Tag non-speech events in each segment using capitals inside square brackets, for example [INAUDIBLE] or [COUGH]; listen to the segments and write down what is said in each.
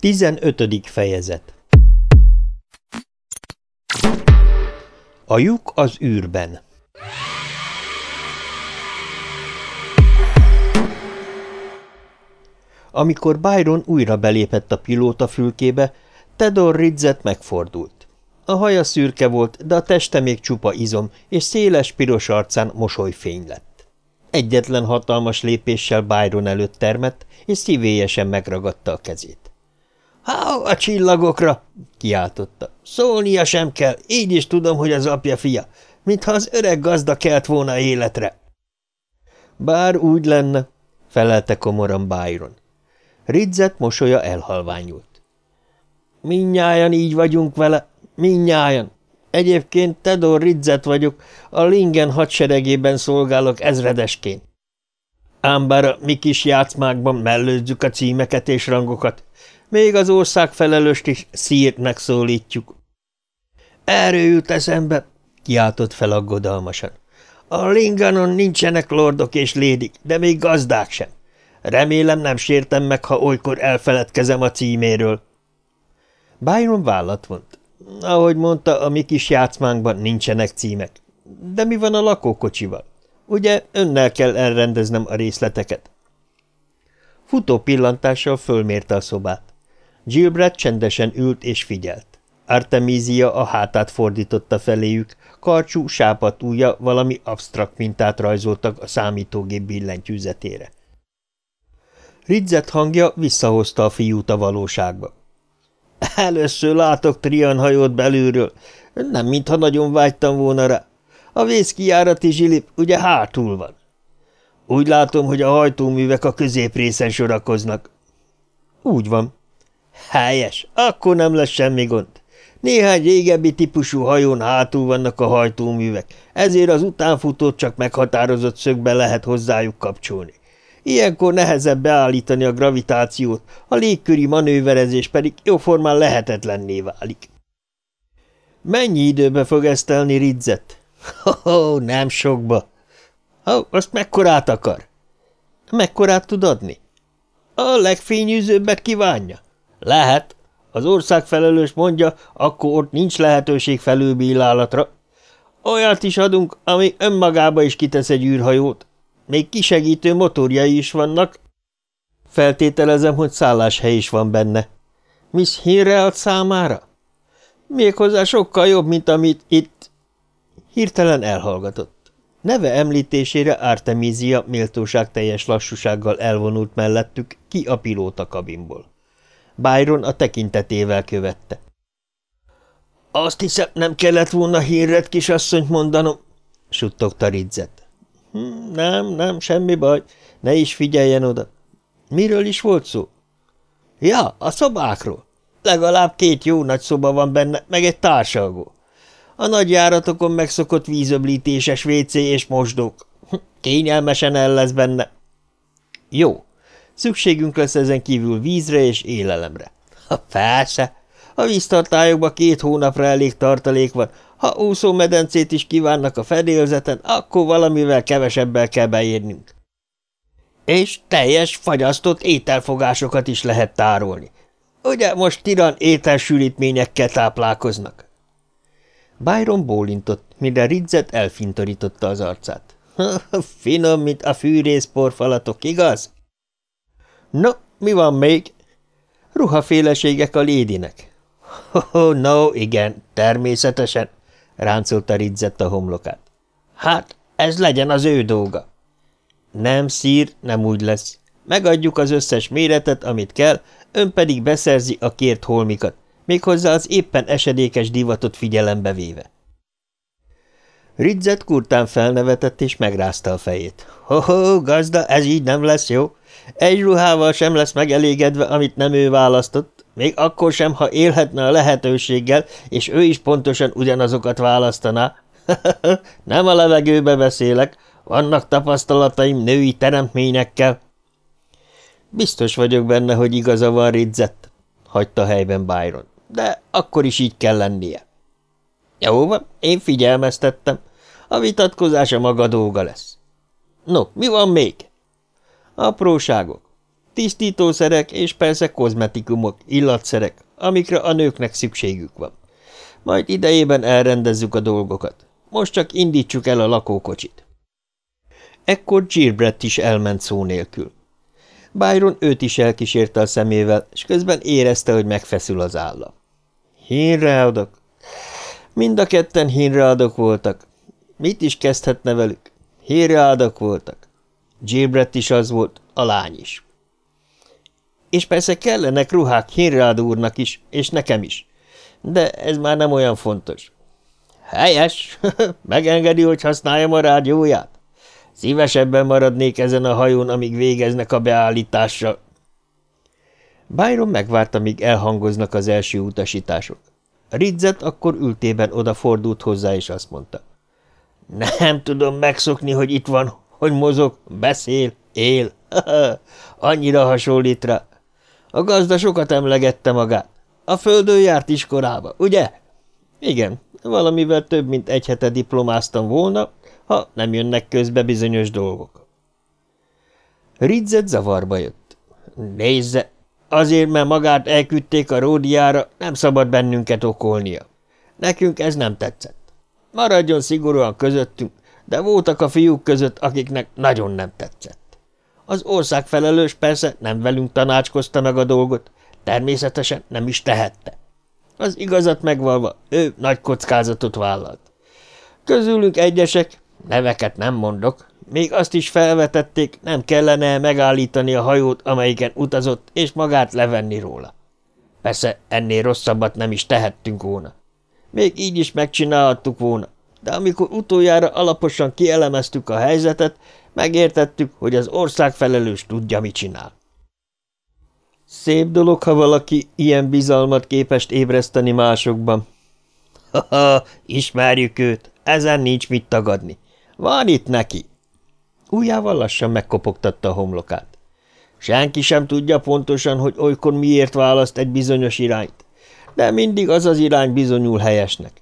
15. fejezet A lyuk az űrben Amikor Byron újra belépett a pilóta fülkébe, Tedor Ridzet megfordult. A haja szürke volt, de a teste még csupa izom, és széles piros arcán mosolyfény lett. Egyetlen hatalmas lépéssel Byron előtt termett, és szívélyesen megragadta a kezét. – Há, a csillagokra! – kiáltotta. – Szólnia sem kell, így is tudom, hogy az apja fia, mintha az öreg gazda kelt volna életre. – Bár úgy lenne – felelte komoran Byron. Ridzet mosolya elhalványult. – Mindnyájan így vagyunk vele, mindnyájan. Egyébként Tedor Ridzet vagyok, a Lingen hadseregében szolgálok ezredesként. Ám bár a mi kis játszmákban mellőzzük a címeket és rangokat, még az ország felelőst is szírtnek szólítjuk. Erről jut eszembe, kiáltott fel aggodalmasan. A Linganon nincsenek lordok és lédik, de még gazdák sem. Remélem nem sértem meg, ha olykor elfeledkezem a címéről. Byron vállat vont. Ahogy mondta, a mi kis játszmánkban nincsenek címek. De mi van a lakókocsival? Ugye önnel kell elrendeznem a részleteket? Futó pillantással fölmérte a szobát. Gilbert csendesen ült és figyelt. Artemisia a hátát fordította feléjük, karcsú, sápat ujja valami absztrakt mintát rajzoltak a számítógép billentyűzetére. Ridzett hangja visszahozta a fiút a valóságba. Először látok Trian hajót belülről. Nem mintha nagyon vágytam volna rá. A vészkijárati zsilip ugye hátul van. Úgy látom, hogy a hajtóművek a középrészen sorakoznak. Úgy van. Helyes, akkor nem lesz semmi gond. Néhány régebbi típusú hajón hátul vannak a hajtóművek, ezért az utánfutót csak meghatározott szögbe lehet hozzájuk kapcsolni. Ilyenkor nehezebb beállítani a gravitációt, a légköri manőverezés pedig jóformán lehetetlenné válik. Mennyi időbe fog ezt telni, Ridzett? Oh, nem sokba. Oh, azt mekkorát akar? Mekkorát tud adni? A legfényűzőbbet kívánja. Lehet. Az országfelelős mondja, akkor ott nincs lehetőség felülbírálatra. Olyat is adunk, ami önmagába is kitesz egy űrhajót. Még kisegítő motorjai is vannak. Feltételezem, hogy szálláshely is van benne. Miss Hinrealt számára? Méghozzá sokkal jobb, mint amit itt... Hirtelen elhallgatott. Neve említésére Artemisia méltóság teljes lassúsággal elvonult mellettük ki a pilóta kabinból. Byron a tekintetével követte. Azt hiszem, nem kellett volna hírret kisasszonyt mondanom, suttogta Ridzet. Hm, nem, nem, semmi baj, ne is figyeljen oda. Miről is volt szó? Ja, a szobákról. Legalább két jó nagy szoba van benne, meg egy társalgó. A nagy járatokon megszokott vízöblítéses WC és mosdók. Hm, kényelmesen el lesz benne. Jó, szükségünk lesz ezen kívül vízre és élelemre. Ha persze, a víztartályokban két hónapra elég tartalék van, ha úszómedencét is kívánnak a fedélzeten, akkor valamivel kevesebbel kell beérnünk. És teljes, fagyasztott ételfogásokat is lehet tárolni. Ugye most tiran ételsülítményekkel táplálkoznak? Byron bólintott, mire Ridzet elfintorította az arcát. [LAUGHS] – Finom, mint a fűrészporfalatok, igaz? – No, mi van még? – Ruhaféleségek a lédinek. Oh, – No, igen, természetesen ráncolta Ridzett a homlokát. Hát, ez legyen az ő dolga. Nem, szír, nem úgy lesz. Megadjuk az összes méretet, amit kell, ön pedig beszerzi a kért holmikat, méghozzá az éppen esedékes divatot figyelembe véve. Ridzett kurtán felnevetett és megrázta a fejét. Ho, -ho gazda, ez így nem lesz jó. Egy ruhával sem lesz megelégedve, amit nem ő választott, még akkor sem, ha élhetne a lehetőséggel, és ő is pontosan ugyanazokat választaná. [LAUGHS] Nem a levegőbe beszélek, vannak tapasztalataim női teremtményekkel. Biztos vagyok benne, hogy igaza van Ridzett, hagyta helyben Byron, de akkor is így kell lennie. Jó van, én figyelmeztettem. A vitatkozás a maga dolga lesz. No, mi van még? Apróságok. Tisztítószerek és persze kozmetikumok, illatszerek, amikre a nőknek szükségük van. Majd idejében elrendezzük a dolgokat. Most csak indítsuk el a lakókocsit. Ekkor Gilbrett is elment szó nélkül. Byron őt is elkísérte a szemével, és közben érezte, hogy megfeszül az álla. Hínreadok. Mind a ketten hínreadok voltak. Mit is kezdhetne velük? Hínreadok voltak. Gilbrett is az volt, a lány is. És persze kellenek ruhák Hinrád úrnak is, és nekem is. De ez már nem olyan fontos. Helyes, [LAUGHS] megengedi, hogy használjam a rádióját? Szívesebben maradnék ezen a hajón, amíg végeznek a beállítással. Byron megvárta, míg elhangoznak az első utasítások. Ridzet akkor ültében odafordult hozzá, és azt mondta. Nem tudom megszokni, hogy itt van, hogy mozog, beszél, él. [LAUGHS] Annyira hasonlít rá. A gazda sokat emlegette magát. A földön járt iskolába, ugye? Igen, valamivel több mint egy hete diplomáztam volna, ha nem jönnek közbe bizonyos dolgok. Ridzet zavarba jött. Nézze, azért, mert magát elküldték a ródiára, nem szabad bennünket okolnia. Nekünk ez nem tetszett. Maradjon szigorúan közöttünk, de voltak a fiúk között, akiknek nagyon nem tetszett. Az ország felelős persze nem velünk tanácskozta meg a dolgot, természetesen nem is tehette. Az igazat megvalva, ő nagy kockázatot vállalt. Közülünk egyesek, neveket nem mondok, még azt is felvetették, nem kellene megállítani a hajót, amelyiken utazott, és magát levenni róla. Persze ennél rosszabbat nem is tehettünk volna. Még így is megcsinálhattuk volna, de amikor utoljára alaposan kielemeztük a helyzetet, megértettük, hogy az ország felelős tudja, mit csinál. Szép dolog, ha valaki ilyen bizalmat képest ébreszteni másokban. Ha-ha, ismerjük őt, ezen nincs mit tagadni. Van itt neki. Újjával lassan megkopogtatta a homlokát. Senki sem tudja pontosan, hogy olykor miért választ egy bizonyos irányt, de mindig az az irány bizonyul helyesnek.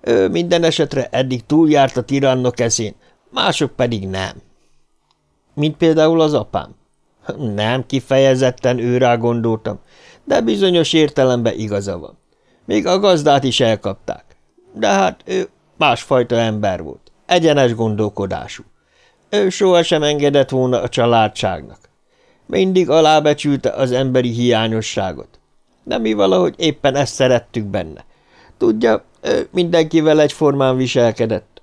Ő minden esetre eddig túljárt a tirannok eszén, mások pedig nem. Mint például az apám. Nem kifejezetten őrá gondoltam, de bizonyos értelemben igaza van. Még a gazdát is elkapták. De hát ő másfajta ember volt, egyenes gondolkodású. Ő sohasem engedett volna a családságnak. Mindig alábecsülte az emberi hiányosságot. De mi valahogy éppen ezt szerettük benne. Tudja, ő mindenkivel egyformán viselkedett.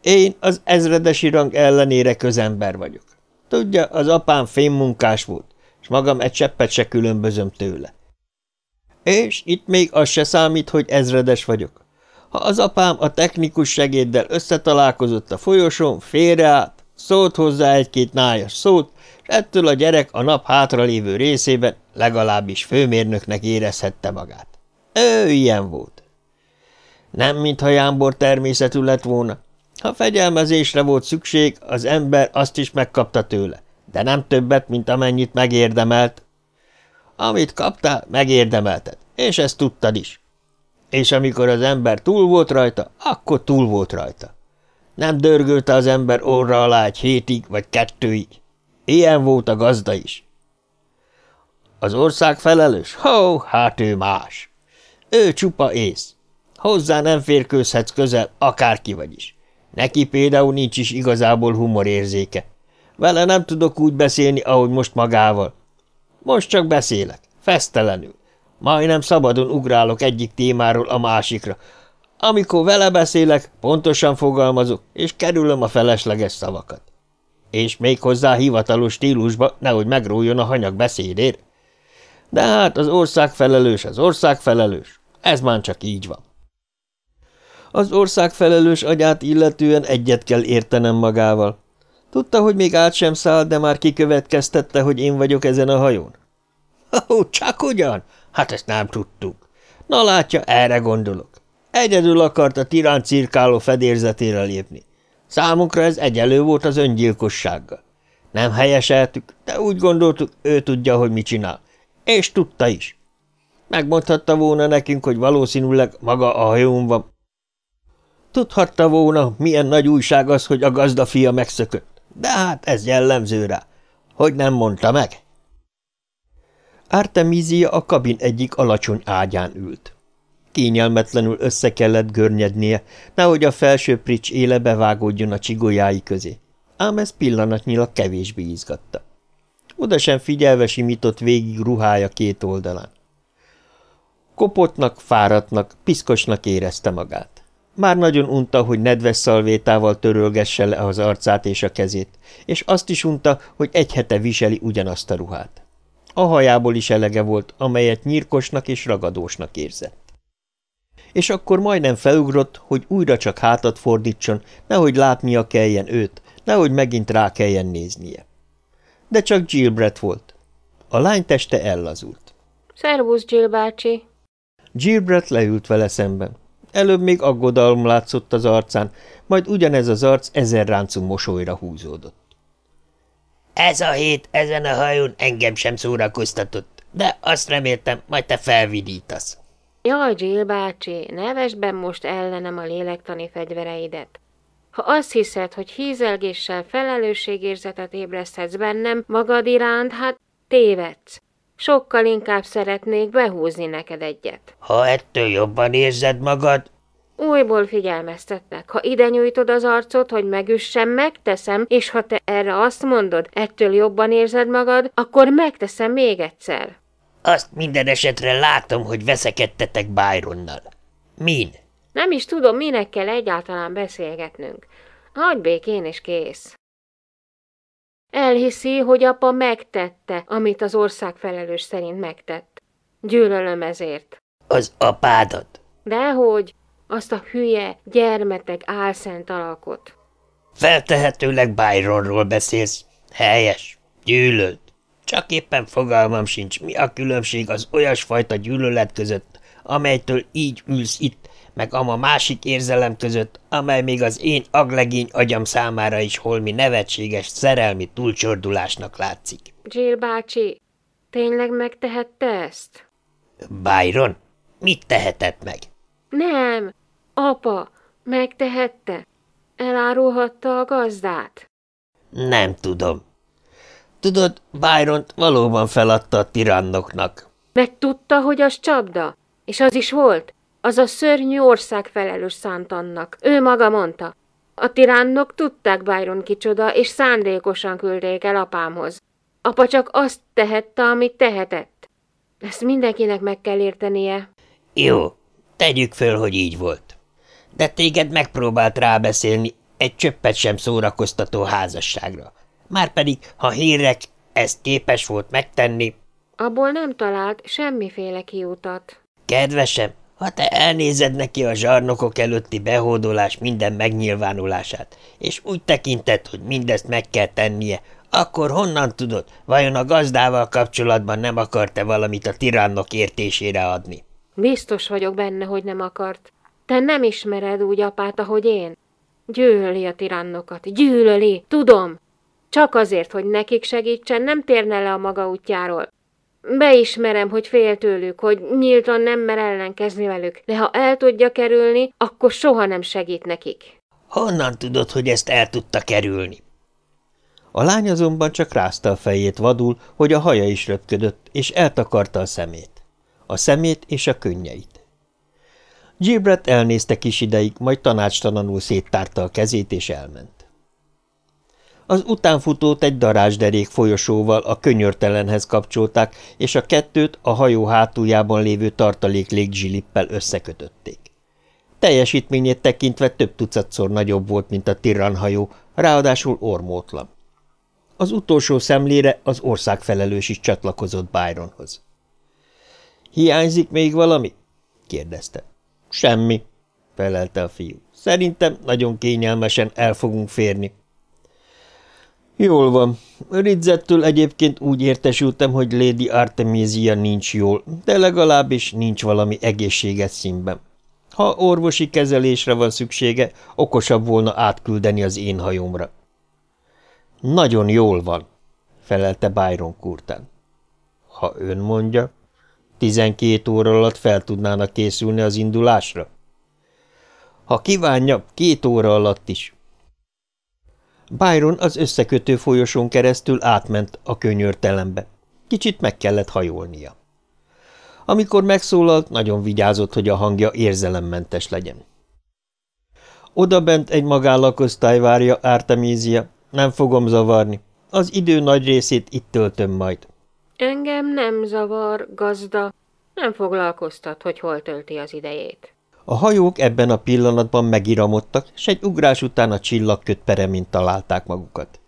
Én az ezredesi rang ellenére közember vagyok. Tudja, az apám fémmunkás volt, és magam egy cseppet se különbözöm tőle. És itt még az se számít, hogy ezredes vagyok. Ha az apám a technikus segéddel összetalálkozott a folyosón, félreállt, szólt hozzá egy-két nájas szót, és ettől a gyerek a nap hátralévő részében legalábbis főmérnöknek érezhette magát. Ő ilyen volt. Nem, mintha jámbor természetű lett volna. Ha fegyelmezésre volt szükség, az ember azt is megkapta tőle, de nem többet, mint amennyit megérdemelt. Amit kaptál, megérdemelted, és ezt tudtad is. És amikor az ember túl volt rajta, akkor túl volt rajta. Nem dörgölte az ember orra alá egy hétig vagy kettőig. Ilyen volt a gazda is. Az ország felelős? Hó, hát ő más. Ő csupa ész. Hozzá nem férkőzhetsz közel, akárki vagy is. Neki például nincs is igazából humorérzéke. Vele nem tudok úgy beszélni, ahogy most magával. Most csak beszélek, fesztelenül. Majdnem szabadon ugrálok egyik témáról a másikra. Amikor vele beszélek, pontosan fogalmazok, és kerülöm a felesleges szavakat. És még hozzá hivatalos stílusba, nehogy megrójon a hanyag beszédért. De hát az ország felelős az ország felelős. Ez már csak így van. Az ország felelős agyát illetően egyet kell értenem magával. Tudta, hogy még át sem száll, de már kikövetkeztette, hogy én vagyok ezen a hajón? Ó, csak ugyan? Hát ezt nem tudtuk. Na látja, erre gondolok. Egyedül akart a tirán cirkáló fedérzetére lépni. Számunkra ez egyelő volt az öngyilkossággal. Nem helyeseltük, de úgy gondoltuk, ő tudja, hogy mit csinál. És tudta is. Megmondhatta volna nekünk, hogy valószínűleg maga a hajón van, Tudhatta volna, milyen nagy újság az, hogy a gazda fia megszökött. De hát ez jellemző rá. Hogy nem mondta meg? Artemisia a kabin egyik alacsony ágyán ült. Kényelmetlenül össze kellett görnyednie, nehogy a felső prics éle bevágódjon a csigolyái közé, ám ez pillanatnyilag kevésbé izgatta. Oda sem figyelve simított végig ruhája két oldalán. Kopottnak, fáradtnak, piszkosnak érezte magát. Már nagyon unta, hogy nedves szalvétával törölgesse le az arcát és a kezét, és azt is unta, hogy egy hete viseli ugyanazt a ruhát. A hajából is elege volt, amelyet nyírkosnak és ragadósnak érzett. És akkor majdnem felugrott, hogy újra csak hátat fordítson, nehogy látnia kelljen őt, nehogy megint rá kelljen néznie. De csak Jill Brett volt. A lány teste ellazult. – Szervusz, Jill bácsi! Gilbert leült vele szemben. Előbb még aggodalom látszott az arcán, majd ugyanez az arc ezer ráncú mosolyra húzódott. Ez a hét ezen a hajón engem sem szórakoztatott, de azt reméltem, majd te felvidítasz. Jaj, Jill bácsi, nevesben most ellenem a lélektani fegyvereidet. Ha azt hiszed, hogy hízelgéssel felelősségérzetet ébreszthetsz bennem magad iránt, hát tévedsz. Sokkal inkább szeretnék behúzni neked egyet. Ha ettől jobban érzed magad? Újból figyelmeztetlek. Ha ide nyújtod az arcot, hogy megüssem, megteszem, és ha te erre azt mondod, ettől jobban érzed magad, akkor megteszem még egyszer. Azt minden esetre látom, hogy veszekedtetek Byronnal. Min? Nem is tudom, minek kell egyáltalán beszélgetnünk. Hagy békén és kész. Elhiszi, hogy apa megtette, amit az ország felelős szerint megtett. Gyűlölöm ezért. Az apádat? Dehogy, azt a hülye, gyermetek álszent alakot. Feltehetőleg Byronról beszélsz. Helyes. Gyűlölt. Csak éppen fogalmam sincs, mi a különbség az olyasfajta gyűlölet között, amelytől így ülsz itt, meg ama másik érzelem között, amely még az én aglegény agyam számára is holmi nevetséges szerelmi túlcsordulásnak látszik. Jill bácsi, tényleg megtehette ezt? Byron? Mit tehetett meg? Nem, apa, megtehette. Elárulhatta a gazdát. Nem tudom. Tudod, byron valóban feladta a tirannoknak. Meg tudta, hogy az csapda? És az is volt? Az a szörnyű ország felelős szánt annak. Ő maga mondta. A tiránnok tudták Byron kicsoda, és szándékosan küldték el apámhoz. Apa csak azt tehette, amit tehetett. Ezt mindenkinek meg kell értenie. Jó, tegyük föl, hogy így volt. De téged megpróbált rábeszélni egy csöppet sem szórakoztató házasságra. Márpedig, ha hírek ezt képes volt megtenni... Abból nem talált semmiféle kiutat. Kedvesem, ha te elnézed neki a zsarnokok előtti behódolás minden megnyilvánulását, és úgy tekinted, hogy mindezt meg kell tennie, akkor honnan tudod, vajon a gazdával kapcsolatban nem akart-e valamit a tirannok értésére adni? Biztos vagyok benne, hogy nem akart. Te nem ismered úgy apát, ahogy én. Gyűlöli a tirannokat, gyűlöli, tudom. Csak azért, hogy nekik segítsen, nem térne le a maga útjáról. Beismerem, hogy fél tőlük, hogy nyíltan nem mer ellenkezni velük, de ha el tudja kerülni, akkor soha nem segít nekik. Honnan tudod, hogy ezt el tudta kerülni? A lány azonban csak rázta a fejét vadul, hogy a haja is röpködött, és eltakarta a szemét. A szemét és a könnyeit. Gilbert elnézte kis ideig, majd tanácstalanul széttárta a kezét, és elment. Az utánfutót egy darázsderék folyosóval a könyörtelenhez kapcsolták, és a kettőt a hajó hátuljában lévő tartalék légzsilippel összekötötték. Teljesítményét tekintve több tucatszor nagyobb volt, mint a tirranhajó, ráadásul ormótlan. Az utolsó szemlére az országfelelős is csatlakozott Byronhoz. – Hiányzik még valami? – kérdezte. – Semmi – felelte a fiú. – Szerintem nagyon kényelmesen el fogunk férni. – Jól van. Ridzettől egyébként úgy értesültem, hogy Lady Artemisia nincs jól, de legalábbis nincs valami egészséges színben. Ha orvosi kezelésre van szüksége, okosabb volna átküldeni az én hajómra. Nagyon jól van, felelte Byron kurtán. Ha ön mondja, tizenkét óra alatt fel tudnának készülni az indulásra? Ha kívánja, két óra alatt is. Byron az összekötő folyosón keresztül átment a könyörtelembe. Kicsit meg kellett hajolnia. Amikor megszólalt, nagyon vigyázott, hogy a hangja érzelemmentes legyen. Oda bent egy magállakosztály várja Artemisia, nem fogom zavarni. Az idő nagy részét itt töltöm majd. Engem nem zavar, gazda. Nem foglalkoztat, hogy hol tölti az idejét. A hajók ebben a pillanatban megiramodtak, s egy ugrás után a csillagköt peremint találták magukat.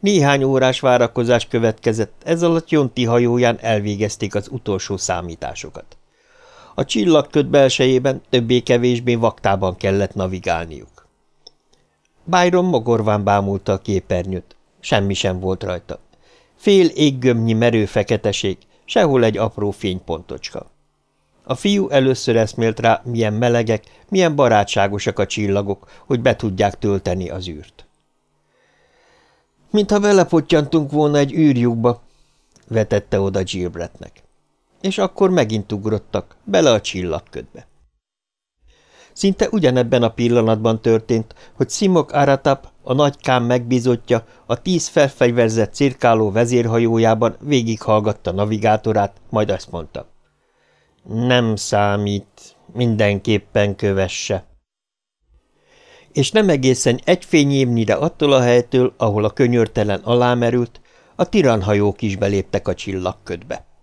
Néhány órás várakozás következett, ez alatt Jonti hajóján elvégezték az utolsó számításokat. A csillagköt belsejében többé-kevésbé vaktában kellett navigálniuk. Byron mogorván bámulta a képernyőt. Semmi sem volt rajta. Fél éggömnyi merő feketeség, sehol egy apró fénypontocska. A fiú először eszmélt rá, milyen melegek, milyen barátságosak a csillagok, hogy be tudják tölteni az űrt. Mintha vele pottyantunk volna egy űrjukba, vetette oda Gilbretnek. És akkor megint ugrottak, bele a csillagködbe. Szinte ugyanebben a pillanatban történt, hogy Simok Aratap, a nagykám megbízottja, a tíz felfegyverzett cirkáló vezérhajójában végighallgatta navigátorát, majd azt mondta. Nem számít, mindenképpen kövesse. És nem egészen egy fényévnyire attól a helytől, ahol a könyörtelen alámerült, a tiranhajók is beléptek a csillagködbe.